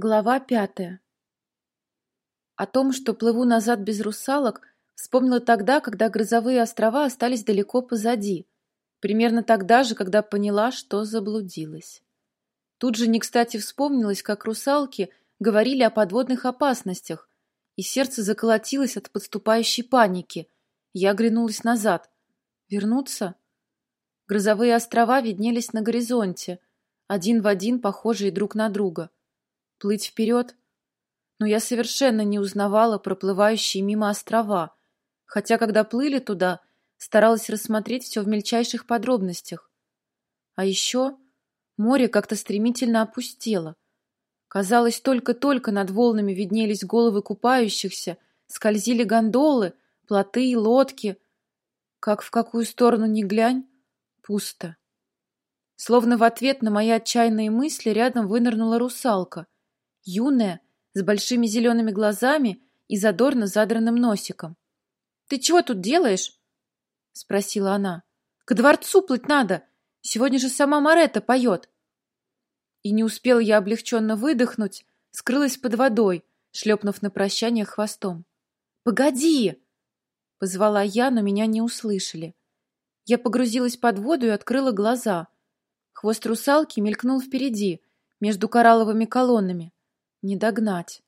Глава пятая. О том, что плыву назад без русалок, вспомнила тогда, когда грозовые острова остались далеко позади. Примерно тогда же, когда поняла, что заблудилась. Тут же не кстати вспомнилось, как русалки говорили о подводных опасностях, и сердце заколотилось от подступающей паники. Я оглянулась назад. Вернуться? Грозовые острова виднелись на горизонте, один в один похожие друг на друга — Плыть вперед? Но я совершенно не узнавала проплывающие мимо острова, хотя, когда плыли туда, старалась рассмотреть все в мельчайших подробностях. А еще море как-то стремительно опустело. Казалось, только-только над волнами виднелись головы купающихся, скользили гондолы, плоты и лодки. Как в какую сторону ни глянь, пусто. Словно в ответ на мои отчаянные мысли рядом вынырнула русалка — юная, с большими зелеными глазами и задорно задранным носиком. — Ты чего тут делаешь? — спросила она. — К дворцу плыть надо. Сегодня же сама Марета поет. И не успел я облегченно выдохнуть, скрылась под водой, шлепнув на прощание хвостом. «Погоди!» — позвала я, но меня не услышали. Я погрузилась под воду и открыла глаза. Хвост русалки мелькнул впереди, между коралловыми колоннами. Не догнать.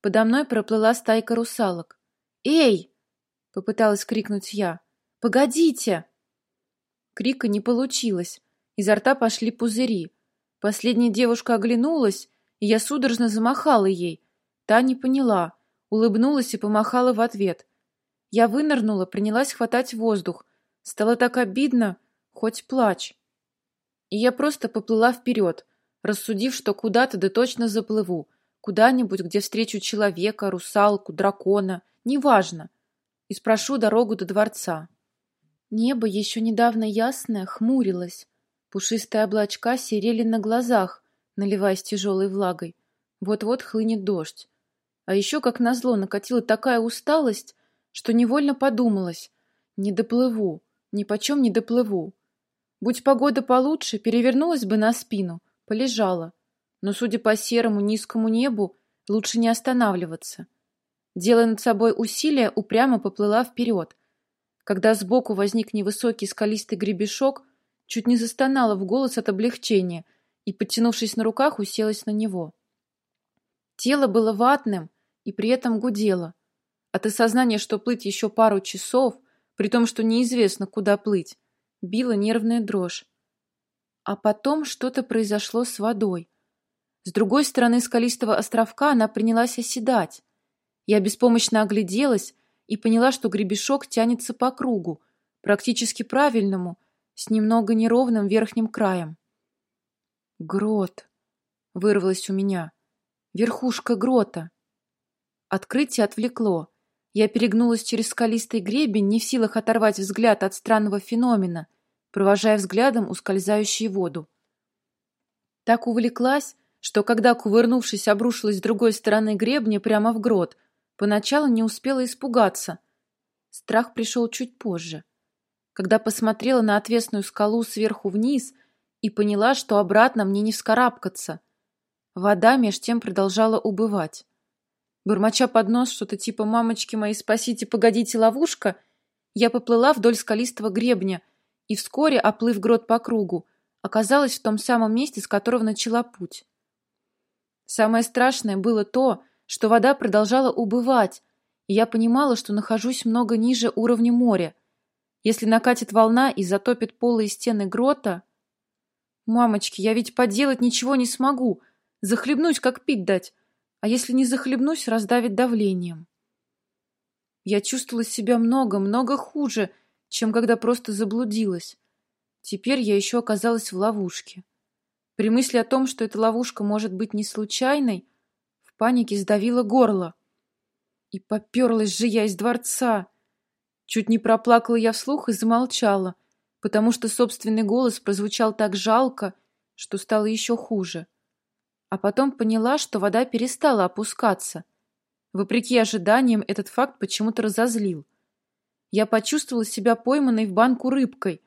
Подо мной проплыла стайка русалок. «Эй!» — попыталась крикнуть я. «Погодите!» Крика не получилось. Изо рта пошли пузыри. Последняя девушка оглянулась, и я судорожно замахала ей. Та не поняла, улыбнулась и помахала в ответ. Я вынырнула, принялась хватать воздух. Стало так обидно, хоть плачь. И я просто поплыла вперед, рассудив, что куда-то да точно заплыву, Куда-нибудь, где встречу человека, русалку, дракона, неважно, и спрошу дорогу до дворца. Небо, еще недавно ясное, хмурилось. Пушистые облачка серели на глазах, наливаясь тяжелой влагой. Вот-вот хлынет дождь. А еще, как назло, накатила такая усталость, что невольно подумалось. Не доплыву, ни почем не доплыву. Будь погода получше, перевернулась бы на спину, полежала но, судя по серому низкому небу, лучше не останавливаться. Делая над собой усилия, упрямо поплыла вперед. Когда сбоку возник невысокий скалистый гребешок, чуть не застонала в голос от облегчения и, подтянувшись на руках, уселась на него. Тело было ватным и при этом гудело. От осознания, что плыть еще пару часов, при том, что неизвестно, куда плыть, била нервная дрожь. А потом что-то произошло с водой. С другой стороны скалистого островка она принялась оседать. Я беспомощно огляделась и поняла, что гребешок тянется по кругу, практически правильному, с немного неровным верхним краем. «Грот!» — вырвалось у меня. «Верхушка грота!» Открытие отвлекло. Я перегнулась через скалистый гребень, не в силах оторвать взгляд от странного феномена, провожая взглядом ускользающую воду. Так увлеклась, что когда, кувырнувшись, обрушилась с другой стороны гребня прямо в грот, поначалу не успела испугаться. Страх пришел чуть позже, когда посмотрела на отвесную скалу сверху вниз и поняла, что обратно мне не вскарабкаться. Вода меж тем продолжала убывать. Бормоча под нос что-то типа «мамочки мои, спасите, погодите, ловушка», я поплыла вдоль скалистого гребня и вскоре, оплыв грот по кругу, оказалась в том самом месте, с которого начала путь. Самое страшное было то, что вода продолжала убывать, и я понимала, что нахожусь много ниже уровня моря. Если накатит волна и затопит полы и стены грота... Мамочки, я ведь поделать ничего не смогу. Захлебнусь, как пить дать. А если не захлебнусь, раздавит давлением. Я чувствовала себя много-много хуже, чем когда просто заблудилась. Теперь я еще оказалась в ловушке. При мысли о том, что эта ловушка может быть не случайной, в панике сдавило горло. И поперлась же я из дворца. Чуть не проплакала я вслух и замолчала, потому что собственный голос прозвучал так жалко, что стало еще хуже. А потом поняла, что вода перестала опускаться. Вопреки ожиданиям, этот факт почему-то разозлил. Я почувствовала себя пойманной в банку рыбкой.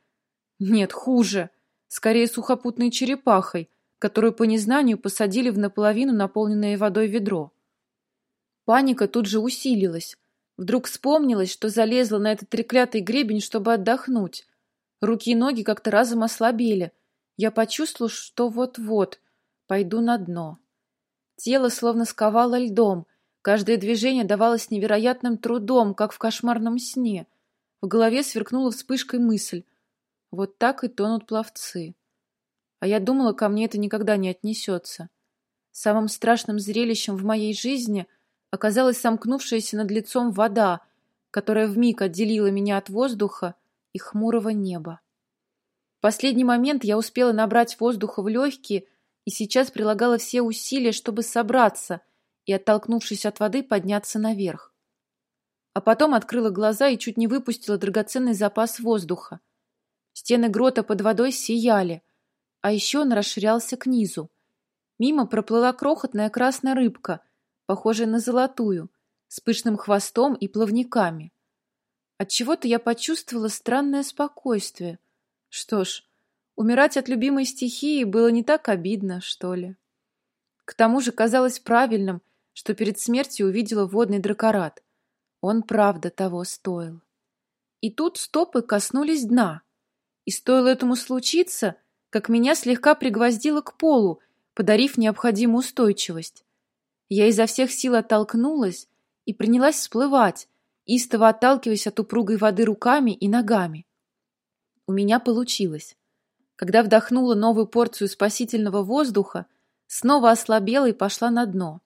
Нет, хуже — скорее сухопутной черепахой, которую по незнанию посадили в наполовину наполненное водой ведро. Паника тут же усилилась. Вдруг вспомнилось, что залезла на этот треклятый гребень, чтобы отдохнуть. Руки и ноги как-то разом ослабели. Я почувствовал, что вот-вот пойду на дно. Тело словно сковало льдом. Каждое движение давалось невероятным трудом, как в кошмарном сне. В голове сверкнула вспышкой мысль. Вот так и тонут пловцы. А я думала, ко мне это никогда не отнесется. Самым страшным зрелищем в моей жизни оказалась сомкнувшаяся над лицом вода, которая вмиг отделила меня от воздуха и хмурого неба. В последний момент я успела набрать воздуха в легкие и сейчас прилагала все усилия, чтобы собраться и, оттолкнувшись от воды, подняться наверх. А потом открыла глаза и чуть не выпустила драгоценный запас воздуха. Стены грота под водой сияли, а еще он расширялся к низу. Мимо проплыла крохотная красная рыбка, похожая на золотую, с пышным хвостом и плавниками. Отчего-то я почувствовала странное спокойствие. Что ж, умирать от любимой стихии было не так обидно, что ли. К тому же казалось правильным, что перед смертью увидела водный дракорат. Он правда того стоил. И тут стопы коснулись дна. И стоило этому случиться, как меня слегка пригвоздило к полу, подарив необходимую устойчивость. Я изо всех сил оттолкнулась и принялась всплывать, истово отталкиваясь от упругой воды руками и ногами. У меня получилось. Когда вдохнула новую порцию спасительного воздуха, снова ослабела и пошла на дно.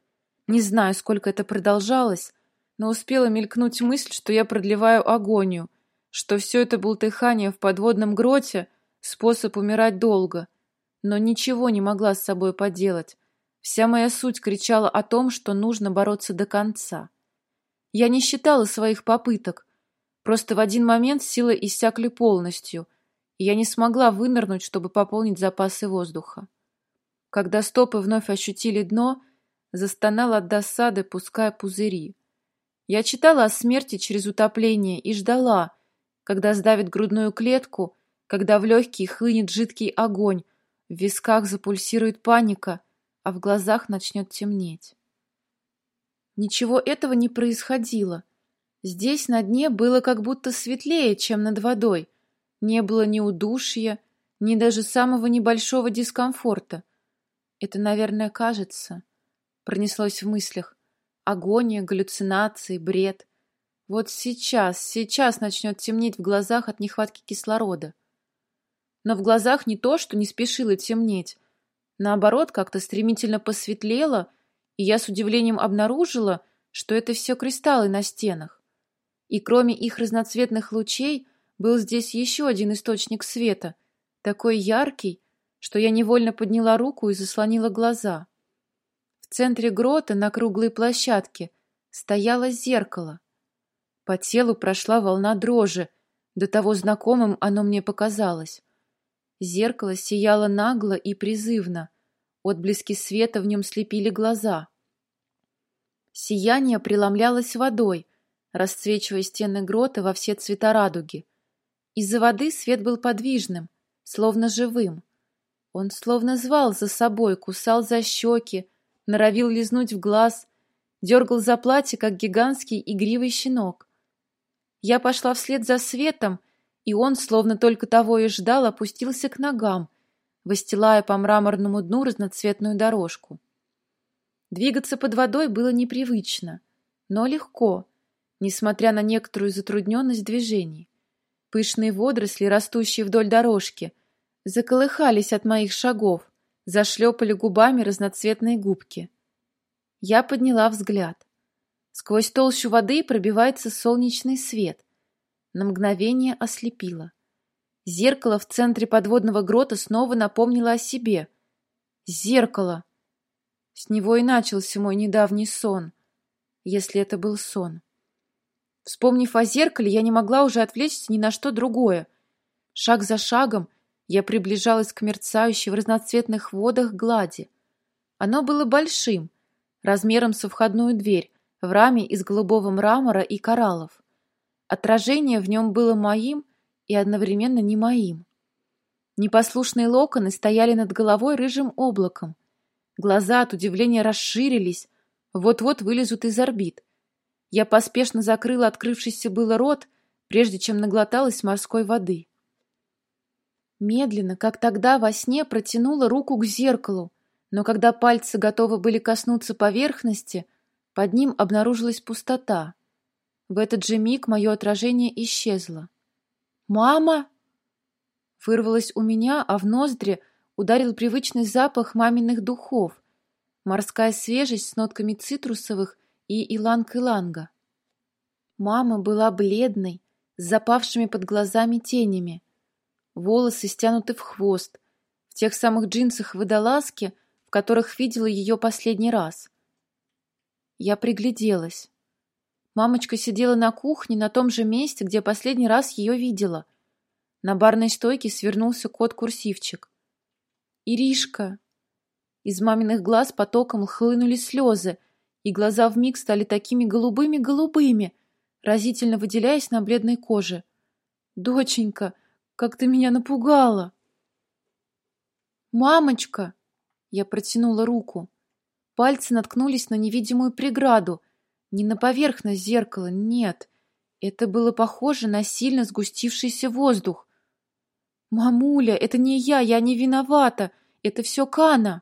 Не знаю, сколько это продолжалось, но успела мелькнуть мысль, что я продлеваю агонию, что все это бултыхание в подводном гроте — способ умирать долго. Но ничего не могла с собой поделать. Вся моя суть кричала о том, что нужно бороться до конца. Я не считала своих попыток. Просто в один момент силы иссякли полностью, и я не смогла вынырнуть, чтобы пополнить запасы воздуха. Когда стопы вновь ощутили дно, застонала от досады, пуская пузыри. Я читала о смерти через утопление и ждала, когда сдавит грудную клетку, когда в легкие хлынет жидкий огонь, в висках запульсирует паника, а в глазах начнет темнеть. Ничего этого не происходило. Здесь на дне было как будто светлее, чем над водой. Не было ни удушья, ни даже самого небольшого дискомфорта. Это, наверное, кажется. Пронеслось в мыслях. Агония, галлюцинации, бред. Вот сейчас, сейчас начнет темнеть в глазах от нехватки кислорода. Но в глазах не то, что не спешило темнеть. Наоборот, как-то стремительно посветлело — и я с удивлением обнаружила, что это все кристаллы на стенах. И кроме их разноцветных лучей был здесь еще один источник света, такой яркий, что я невольно подняла руку и заслонила глаза. В центре грота на круглой площадке стояло зеркало. По телу прошла волна дрожи, до того знакомым оно мне показалось. Зеркало сияло нагло и призывно, Отблески света в нем слепили глаза. Сияние преломлялось водой, расцвечивая стены грота во все цвета радуги. Из-за воды свет был подвижным, словно живым. Он словно звал за собой, кусал за щеки, норовил лизнуть в глаз, дергал за платье, как гигантский игривый щенок. Я пошла вслед за светом, и он, словно только того и ждал, опустился к ногам, выстилая по мраморному дну разноцветную дорожку. Двигаться под водой было непривычно, но легко, несмотря на некоторую затрудненность движений. Пышные водоросли, растущие вдоль дорожки, заколыхались от моих шагов, зашлепали губами разноцветные губки. Я подняла взгляд. Сквозь толщу воды пробивается солнечный свет. На мгновение ослепило. Зеркало в центре подводного грота снова напомнило о себе. Зеркало! С него и начался мой недавний сон, если это был сон. Вспомнив о зеркале, я не могла уже отвлечься ни на что другое. Шаг за шагом я приближалась к мерцающей в разноцветных водах глади. Оно было большим, размером со входную дверь, в раме из голубого мрамора и кораллов. Отражение в нем было моим — и одновременно не моим. Непослушные локоны стояли над головой рыжим облаком. Глаза от удивления расширились, вот-вот вылезут из орбит. Я поспешно закрыла открывшийся было рот, прежде чем наглоталась морской воды. Медленно, как тогда во сне, протянула руку к зеркалу, но когда пальцы готовы были коснуться поверхности, под ним обнаружилась пустота. В этот же миг мое отражение исчезло. «Мама!» Вырвалось у меня, а в ноздри ударил привычный запах маминых духов, морская свежесть с нотками цитрусовых и иланг-иланга. Мама была бледной, с запавшими под глазами тенями. Волосы стянуты в хвост, в тех самых джинсах-водолазки, в которых видела ее последний раз. Я пригляделась. Мамочка сидела на кухне на том же месте, где последний раз ее видела. На барной стойке свернулся кот-курсивчик. «Иришка!» Из маминых глаз потоком хлынули слезы, и глаза вмиг стали такими голубыми-голубыми, разительно выделяясь на бледной коже. «Доченька, как ты меня напугала!» «Мамочка!» Я протянула руку. Пальцы наткнулись на невидимую преграду, не на поверхность зеркала, нет. Это было похоже на сильно сгустившийся воздух. «Мамуля, это не я, я не виновата. Это все Кана!»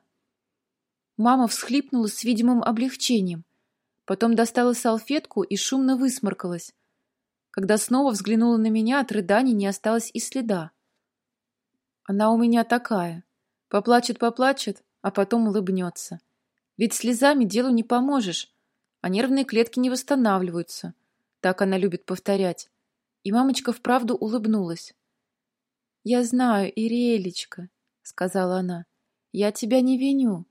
Мама всхлипнула с видимым облегчением. Потом достала салфетку и шумно высморкалась. Когда снова взглянула на меня, от рыданий не осталось и следа. Она у меня такая. Поплачет-поплачет, а потом улыбнется. Ведь слезами делу не поможешь а нервные клетки не восстанавливаются. Так она любит повторять. И мамочка вправду улыбнулась. «Я знаю, Ириэлечка», — сказала она. «Я тебя не виню.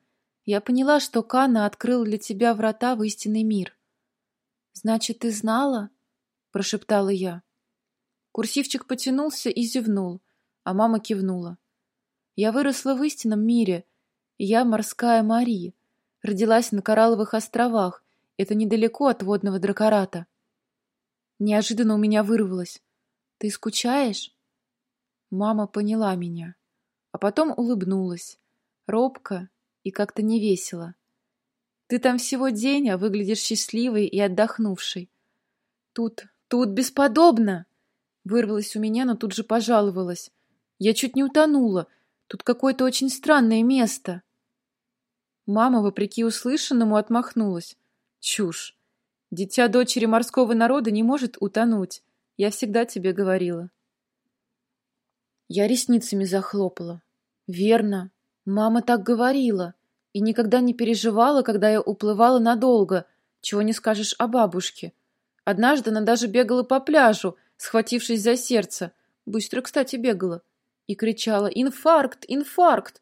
Я поняла, что Кана открыл для тебя врата в истинный мир». «Значит, ты знала?» — прошептала я. Курсивчик потянулся и зевнул, а мама кивнула. «Я выросла в истинном мире, и я морская Мари, родилась на Коралловых островах, это недалеко от водного дракората. Неожиданно у меня вырвалось. «Ты скучаешь?» Мама поняла меня, а потом улыбнулась. Робко и как-то невесело. «Ты там всего день, а выглядишь счастливой и отдохнувшей. Тут, тут бесподобно!» Вырвалась у меня, но тут же пожаловалась. «Я чуть не утонула. Тут какое-то очень странное место». Мама, вопреки услышанному, отмахнулась. Чушь. Дитя дочери морского народа не может утонуть. Я всегда тебе говорила. Я ресницами захлопала. Верно. Мама так говорила. И никогда не переживала, когда я уплывала надолго. Чего не скажешь о бабушке. Однажды она даже бегала по пляжу, схватившись за сердце. Быстро, кстати, бегала. И кричала «Инфаркт! Инфаркт!»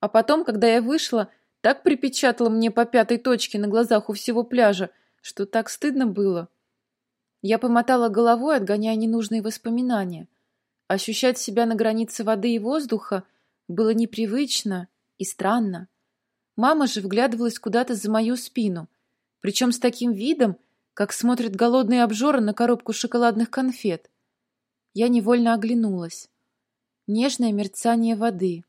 А потом, когда я вышла, так припечатала мне по пятой точке на глазах у всего пляжа, что так стыдно было. Я помотала головой, отгоняя ненужные воспоминания. Ощущать себя на границе воды и воздуха было непривычно и странно. Мама же вглядывалась куда-то за мою спину, причем с таким видом, как смотрят голодные обжоры на коробку шоколадных конфет. Я невольно оглянулась. Нежное мерцание воды.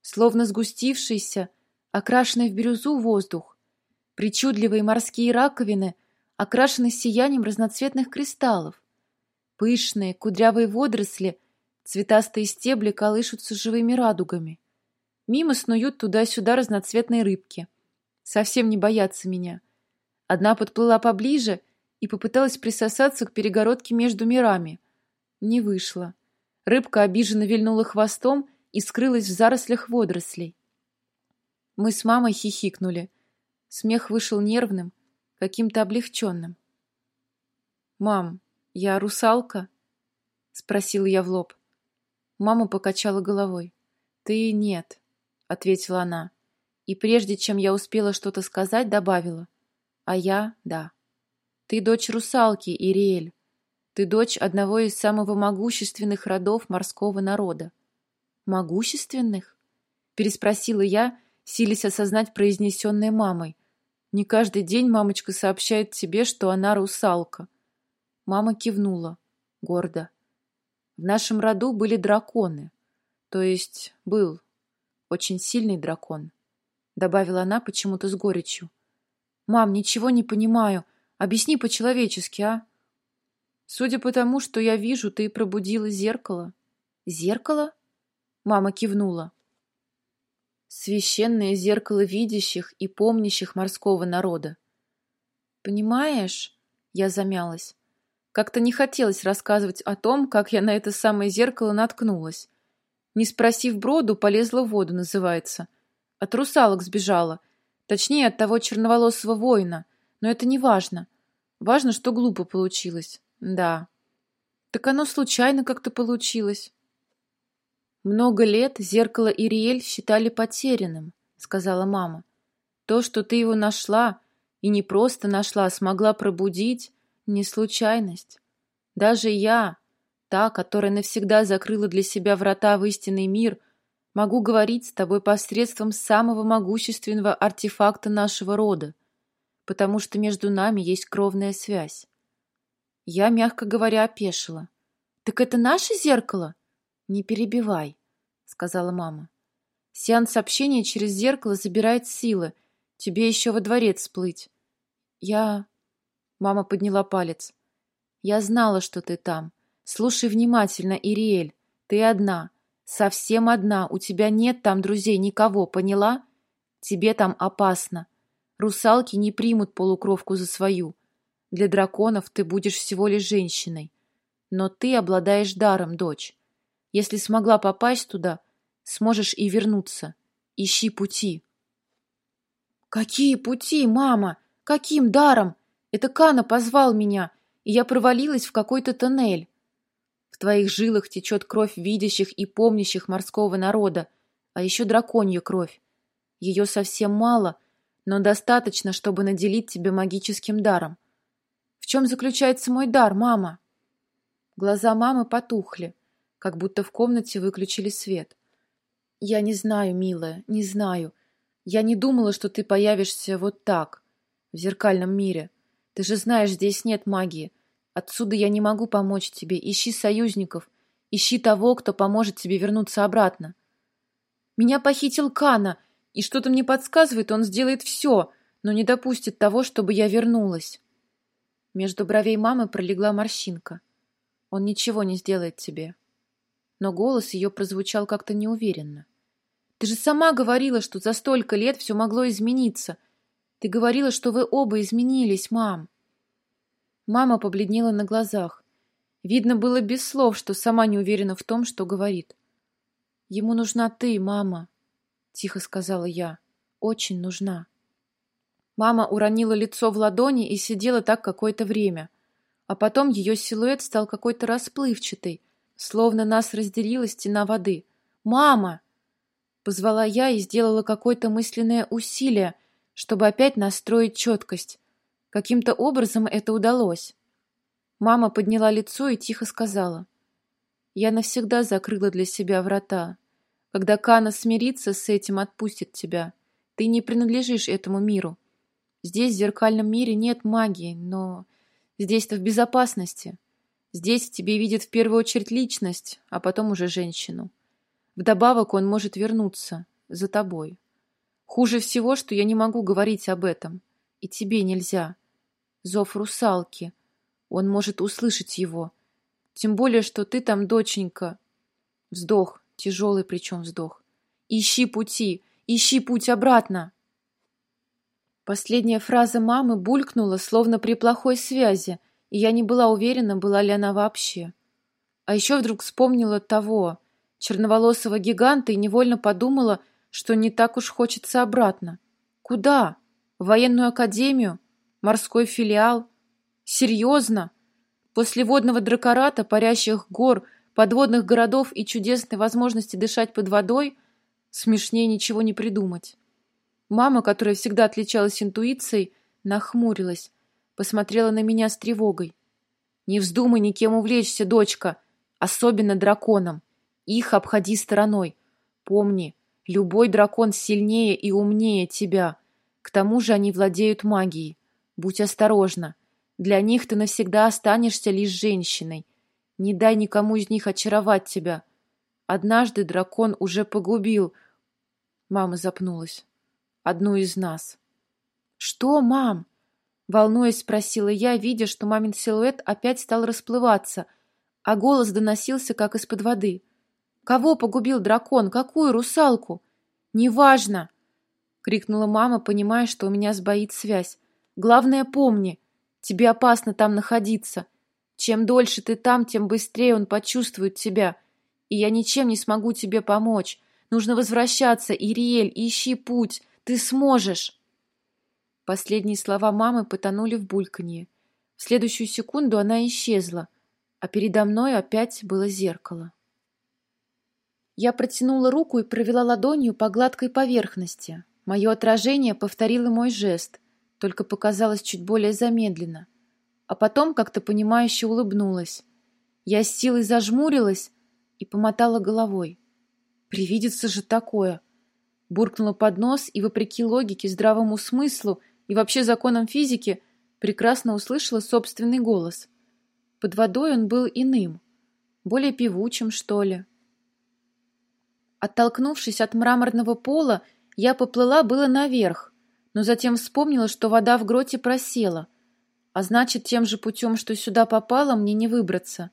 Словно сгустившийся, окрашенный в бирюзу воздух, причудливые морские раковины, окрашены сиянием разноцветных кристаллов, пышные кудрявые водоросли, цветастые стебли колышутся живыми радугами. Мимо снуют туда-сюда разноцветные рыбки. Совсем не боятся меня. Одна подплыла поближе и попыталась присосаться к перегородке между мирами. Не вышло. Рыбка обиженно вильнула хвостом и скрылась в зарослях водорослей. Мы с мамой хихикнули. Смех вышел нервным, каким-то облегченным. «Мам, я русалка?» — спросил я в лоб. Мама покачала головой. «Ты нет», — ответила она. И прежде чем я успела что-то сказать, добавила. «А я — да. Ты дочь русалки, Ириэль. Ты дочь одного из самого могущественных родов морского народа». «Могущественных?» — переспросила я, силясь осознать произнесенное мамой. Не каждый день мамочка сообщает тебе, что она русалка. Мама кивнула, гордо. В нашем роду были драконы. То есть был очень сильный дракон, добавила она почему-то с горечью. Мам, ничего не понимаю. Объясни по-человечески, а? Судя по тому, что я вижу, ты пробудила зеркало. Зеркало? Мама кивнула. Священное зеркало видящих и помнящих морского народа. Понимаешь, я замялась. Как-то не хотелось рассказывать о том, как я на это самое зеркало наткнулась. Не спросив броду, полезла в воду, называется. От русалок сбежала. Точнее, от того черноволосого воина. Но это не важно. Важно, что глупо получилось. Да. Так оно случайно как-то получилось. Много лет зеркало Ириэль считали потерянным, сказала мама. То, что ты его нашла, и не просто нашла, а смогла пробудить, не случайность. Даже я, та, которая навсегда закрыла для себя врата в истинный мир, могу говорить с тобой посредством самого могущественного артефакта нашего рода, потому что между нами есть кровная связь. Я, мягко говоря, опешила. «Так это наше зеркало?» «Не перебивай», — сказала мама. «Сеанс общения через зеркало забирает силы. Тебе еще во дворец сплыть». «Я...» Мама подняла палец. «Я знала, что ты там. Слушай внимательно, Ириэль. Ты одна. Совсем одна. У тебя нет там друзей, никого, поняла? Тебе там опасно. Русалки не примут полукровку за свою. Для драконов ты будешь всего лишь женщиной. Но ты обладаешь даром, дочь. Если смогла попасть туда, сможешь и вернуться. Ищи пути». «Какие пути, мама? Каким даром?» Это Кана позвал меня, и я провалилась в какой-то тоннель. В твоих жилах течет кровь видящих и помнящих морского народа, а еще драконья кровь. Ее совсем мало, но достаточно, чтобы наделить тебя магическим даром. В чем заключается мой дар, мама? Глаза мамы потухли, как будто в комнате выключили свет. Я не знаю, милая, не знаю. Я не думала, что ты появишься вот так, в зеркальном мире. Ты же знаешь, здесь нет магии. Отсюда я не могу помочь тебе. Ищи союзников. Ищи того, кто поможет тебе вернуться обратно. Меня похитил Кана, и что-то мне подсказывает, он сделает все, но не допустит того, чтобы я вернулась. Между бровей мамы пролегла морщинка. Он ничего не сделает тебе. Но голос ее прозвучал как-то неуверенно. Ты же сама говорила, что за столько лет все могло измениться — ты говорила, что вы оба изменились, мам. Мама побледнела на глазах. Видно было без слов, что сама не уверена в том, что говорит. Ему нужна ты, мама, тихо сказала я. Очень нужна. Мама уронила лицо в ладони и сидела так какое-то время. А потом ее силуэт стал какой-то расплывчатый, словно нас разделила стена воды. «Мама!» Позвала я и сделала какое-то мысленное усилие, чтобы опять настроить четкость. Каким-то образом это удалось. Мама подняла лицо и тихо сказала. «Я навсегда закрыла для себя врата. Когда Кана смирится с этим, отпустит тебя. Ты не принадлежишь этому миру. Здесь, в зеркальном мире, нет магии, но здесь ты в безопасности. Здесь в тебе видит в первую очередь личность, а потом уже женщину. Вдобавок он может вернуться за тобой». Хуже всего, что я не могу говорить об этом. И тебе нельзя. Зов русалки. Он может услышать его. Тем более, что ты там, доченька. Вздох, тяжелый причем вздох. Ищи пути, ищи путь обратно. Последняя фраза мамы булькнула, словно при плохой связи, и я не была уверена, была ли она вообще. А еще вдруг вспомнила того, черноволосого гиганта, и невольно подумала, что не так уж хочется обратно. Куда? В военную академию? Морской филиал? Серьезно? После водного дракората, парящих гор, подводных городов и чудесной возможности дышать под водой, смешнее ничего не придумать. Мама, которая всегда отличалась интуицией, нахмурилась, посмотрела на меня с тревогой. «Не вздумай никем увлечься, дочка, особенно драконом. Их обходи стороной. Помни, Любой дракон сильнее и умнее тебя. К тому же они владеют магией. Будь осторожна. Для них ты навсегда останешься лишь женщиной. Не дай никому из них очаровать тебя. однажды дракон уже погубил... Мама запнулась. Одну из нас. «Что, мам?» Волнуясь, спросила я, видя, что мамин силуэт опять стал расплываться, а голос доносился, как из-под воды. «Кого погубил дракон? Какую русалку?» «Неважно!» — крикнула мама, понимая, что у меня сбоит связь. «Главное, помни, тебе опасно там находиться. Чем дольше ты там, тем быстрее он почувствует тебя. И я ничем не смогу тебе помочь. Нужно возвращаться, Ириэль, ищи путь. Ты сможешь!» Последние слова мамы потонули в бульканье. В следующую секунду она исчезла, а передо мной опять было зеркало. Я протянула руку и провела ладонью по гладкой поверхности. Мое отражение повторило мой жест, только показалось чуть более замедленно. А потом как-то понимающе улыбнулась. Я с силой зажмурилась и помотала головой. Привидится же такое! Буркнула под нос и, вопреки логике, здравому смыслу, и вообще законам физики прекрасно услышала собственный голос. Под водой он был иным, более певучим, что ли. Оттолкнувшись от мраморного пола, я поплыла было наверх, но затем вспомнила, что вода в гроте просела, а значит, тем же путем, что сюда попала, мне не выбраться.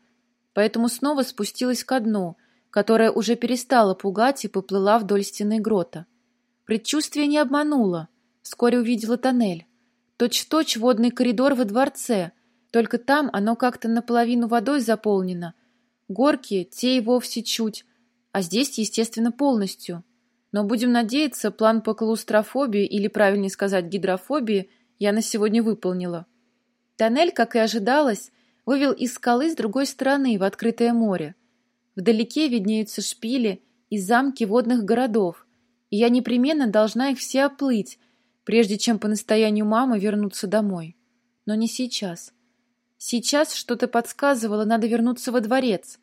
Поэтому снова спустилась ко дну, которое уже перестало пугать и поплыла вдоль стены грота. Предчувствие не обмануло — Вскоре увидела тоннель. Точь-в-точь -точь водный коридор во дворце, только там оно как-то наполовину водой заполнено. Горки, те и вовсе чуть, а здесь, естественно, полностью. Но будем надеяться, план по клаустрофобии, или, правильнее сказать, гидрофобии, я на сегодня выполнила. Тоннель, как и ожидалось, вывел из скалы с другой стороны в открытое море. Вдалеке виднеются шпили и замки водных городов, и я непременно должна их все оплыть, прежде чем по настоянию мамы вернуться домой. Но не сейчас. Сейчас что-то подсказывало, надо вернуться во дворец.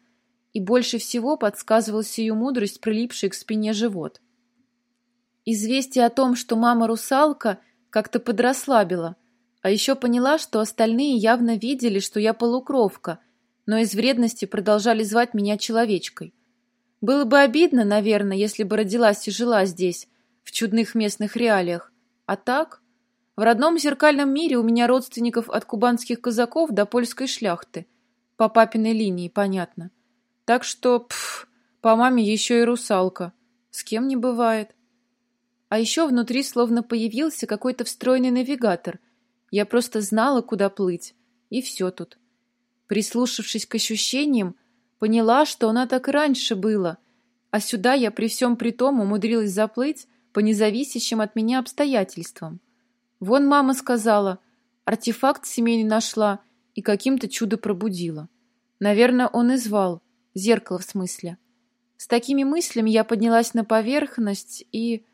И больше всего подсказывала сию мудрость, прилипший к спине живот. Известие о том, что мама русалка, как-то подрасслабило, а еще поняла, что остальные явно видели, что я полукровка, но из вредности продолжали звать меня человечкой. Было бы обидно, наверное, если бы родилась и жила здесь, в чудных местных реалиях, а так, в родном зеркальном мире у меня родственников от кубанских казаков до польской шляхты. По папиной линии, понятно. Так что, пф, по маме еще и русалка. С кем не бывает. А еще внутри словно появился какой-то встроенный навигатор. Я просто знала, куда плыть. И все тут. Прислушавшись к ощущениям, поняла, что она так и раньше было. А сюда я при всем при том умудрилась заплыть, по независящим от меня обстоятельствам. Вон мама сказала, артефакт семейный нашла и каким-то чудо пробудила. Наверное, он и звал, зеркало в смысле. С такими мыслями я поднялась на поверхность и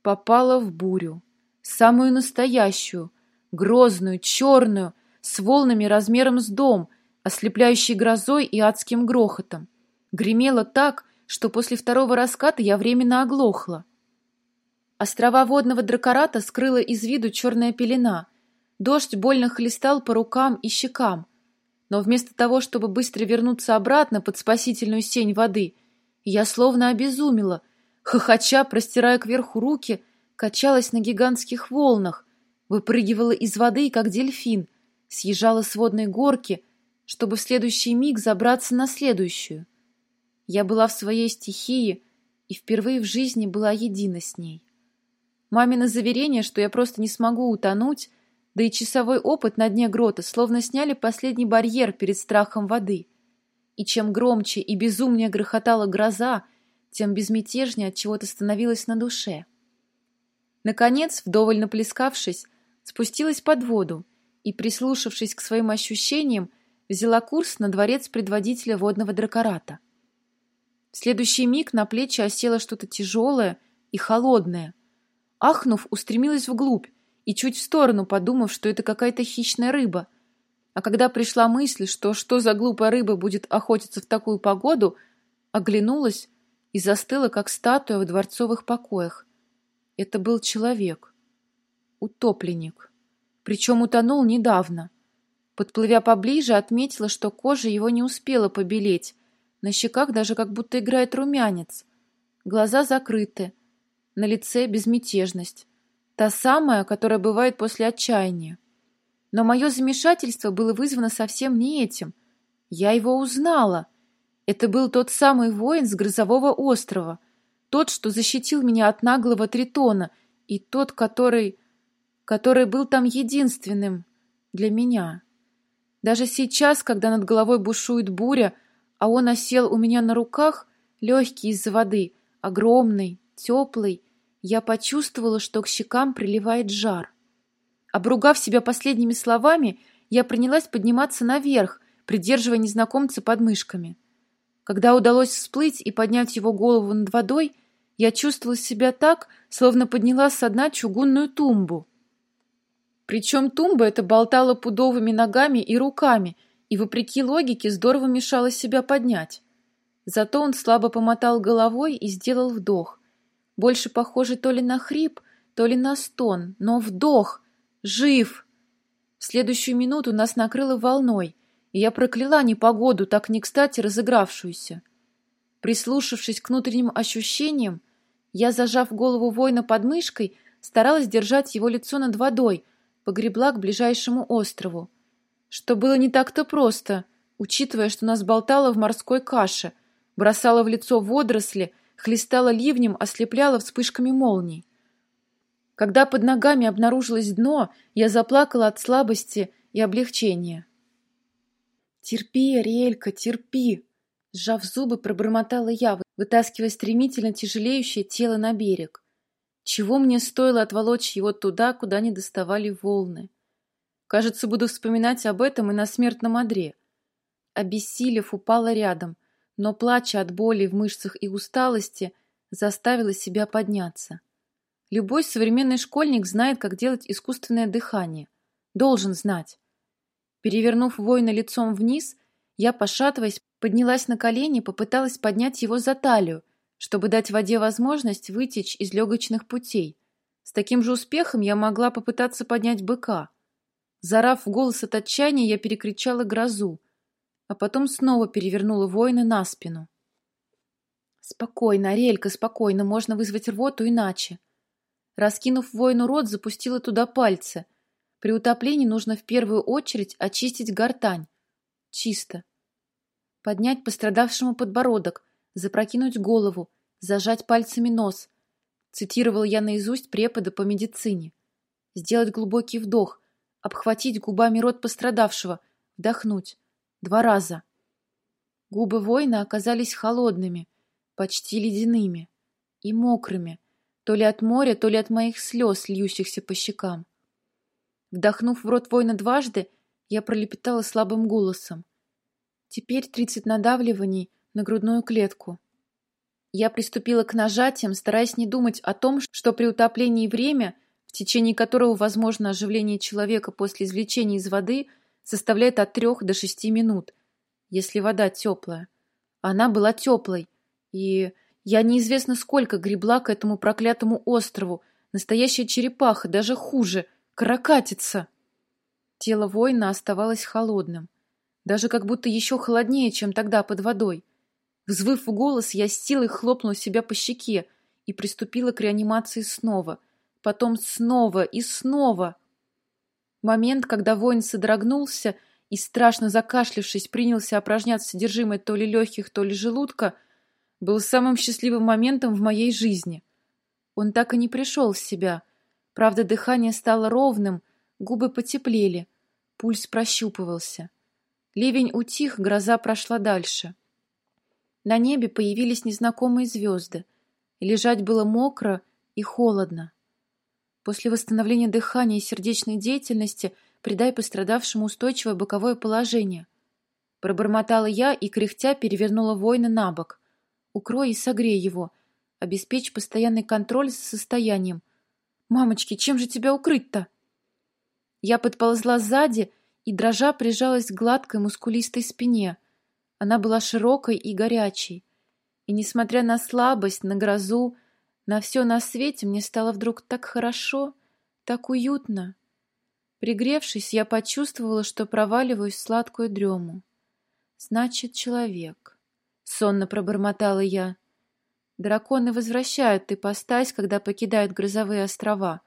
попала в бурю. Самую настоящую, грозную, черную, с волнами размером с дом, ослепляющей грозой и адским грохотом. Гремело так, что после второго раската я временно оглохла. Острова водного дракората скрыла из виду черная пелена. Дождь больно хлестал по рукам и щекам. Но вместо того, чтобы быстро вернуться обратно под спасительную сень воды, я словно обезумела, хохоча, простирая кверху руки, качалась на гигантских волнах, выпрыгивала из воды, как дельфин, съезжала с водной горки, чтобы в следующий миг забраться на следующую. Я была в своей стихии и впервые в жизни была едина с ней. Мамино заверение, что я просто не смогу утонуть, да и часовой опыт на дне грота словно сняли последний барьер перед страхом воды. И чем громче и безумнее грохотала гроза, тем безмятежнее от чего-то становилось на душе. Наконец, вдоволь наплескавшись, спустилась под воду и, прислушавшись к своим ощущениям, взяла курс на дворец предводителя водного дракората. В следующий миг на плечи осело что-то тяжелое и холодное — Ахнув, устремилась вглубь и чуть в сторону, подумав, что это какая-то хищная рыба. А когда пришла мысль, что что за глупая рыба будет охотиться в такую погоду, оглянулась и застыла, как статуя в дворцовых покоях. Это был человек. Утопленник. Причем утонул недавно. Подплывя поближе, отметила, что кожа его не успела побелеть, На щеках даже как будто играет румянец. Глаза закрыты. На лице безмятежность. Та самая, которая бывает после отчаяния. Но мое замешательство было вызвано совсем не этим. Я его узнала. Это был тот самый воин с Грозового острова. Тот, что защитил меня от наглого тритона. И тот, который... который был там единственным для меня. Даже сейчас, когда над головой бушует буря, а он осел у меня на руках, легкий из-за воды, огромный, теплый, я почувствовала, что к щекам приливает жар. Обругав себя последними словами, я принялась подниматься наверх, придерживая незнакомца под мышками. Когда удалось всплыть и поднять его голову над водой, я чувствовала себя так, словно подняла со дна чугунную тумбу. Причем тумба эта болтала пудовыми ногами и руками, и, вопреки логике, здорово мешала себя поднять. Зато он слабо помотал головой и сделал вдох. Больше похоже то ли на хрип, то ли на стон, но вдох. Жив! В следующую минуту нас накрыло волной, и я прокляла непогоду, так не кстати разыгравшуюся. Прислушавшись к внутренним ощущениям, я, зажав голову воина под мышкой, старалась держать его лицо над водой, погребла к ближайшему острову. Что было не так-то просто, учитывая, что нас болтало в морской каше, бросало в лицо водоросли, хлестало ливнем, ослепляло вспышками молний. Когда под ногами обнаружилось дно, я заплакала от слабости и облегчения. «Терпи, Ариэлька, терпи!» Сжав зубы, пробормотала я, вытаскивая стремительно тяжелеющее тело на берег. Чего мне стоило отволочь его туда, куда не доставали волны? Кажется, буду вспоминать об этом и на смертном одре. Обессилев, упала рядом, но, плача от боли в мышцах и усталости, заставила себя подняться. Любой современный школьник знает, как делать искусственное дыхание. Должен знать. Перевернув воина лицом вниз, я, пошатываясь, поднялась на колени и попыталась поднять его за талию, чтобы дать воде возможность вытечь из легочных путей. С таким же успехом я могла попытаться поднять быка. Зарав в голос от отчаяния, я перекричала грозу, а потом снова перевернула воина на спину. «Спокойно, Ариэлька, спокойно, можно вызвать рвоту иначе». Раскинув воину рот, запустила туда пальцы. При утоплении нужно в первую очередь очистить гортань. Чисто. Поднять пострадавшему подбородок, запрокинуть голову, зажать пальцами нос. Цитировал я наизусть препода по медицине. Сделать глубокий вдох, обхватить губами рот пострадавшего, вдохнуть. Два раза. Губы воина оказались холодными, почти ледяными и мокрыми, то ли от моря, то ли от моих слез, льющихся по щекам. Вдохнув в рот воина дважды, я пролепетала слабым голосом. Теперь тридцать надавливаний на грудную клетку. Я приступила к нажатиям, стараясь не думать о том, что при утоплении время, в течение которого возможно оживление человека после извлечения из воды, составляет от трех до шести минут, если вода теплая. Она была теплой, и я неизвестно сколько гребла к этому проклятому острову, настоящая черепаха, даже хуже, каракатица. Тело воина оставалось холодным, даже как будто еще холоднее, чем тогда под водой. Взвыв в голос, я с силой хлопнула себя по щеке и приступила к реанимации снова, потом снова и снова. Момент, когда воин содрогнулся и, страшно закашлявшись, принялся опорожнять содержимое то ли легких, то ли желудка, был самым счастливым моментом в моей жизни. Он так и не пришел в себя. Правда, дыхание стало ровным, губы потеплели, пульс прощупывался. Ливень утих, гроза прошла дальше. На небе появились незнакомые звезды, лежать было мокро и холодно. После восстановления дыхания и сердечной деятельности придай пострадавшему устойчивое боковое положение. Пробормотала я и, кряхтя, перевернула воина на бок. Укрой и согрей его. Обеспечь постоянный контроль за состоянием. «Мамочки, чем же тебя укрыть-то?» Я подползла сзади и, дрожа, прижалась к гладкой мускулистой спине. Она была широкой и горячей. И, несмотря на слабость, на грозу, на все на свете, мне стало вдруг так хорошо, так уютно. Пригревшись, я почувствовала, что проваливаюсь в сладкую дрему. Значит, человек. — сонно пробормотала я. Драконы возвращают ипостась, когда покидают грозовые острова.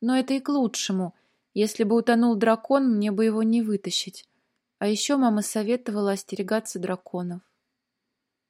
Но это и к лучшему. Если бы утонул дракон, мне бы его не вытащить. А еще мама советовала остерегаться драконов.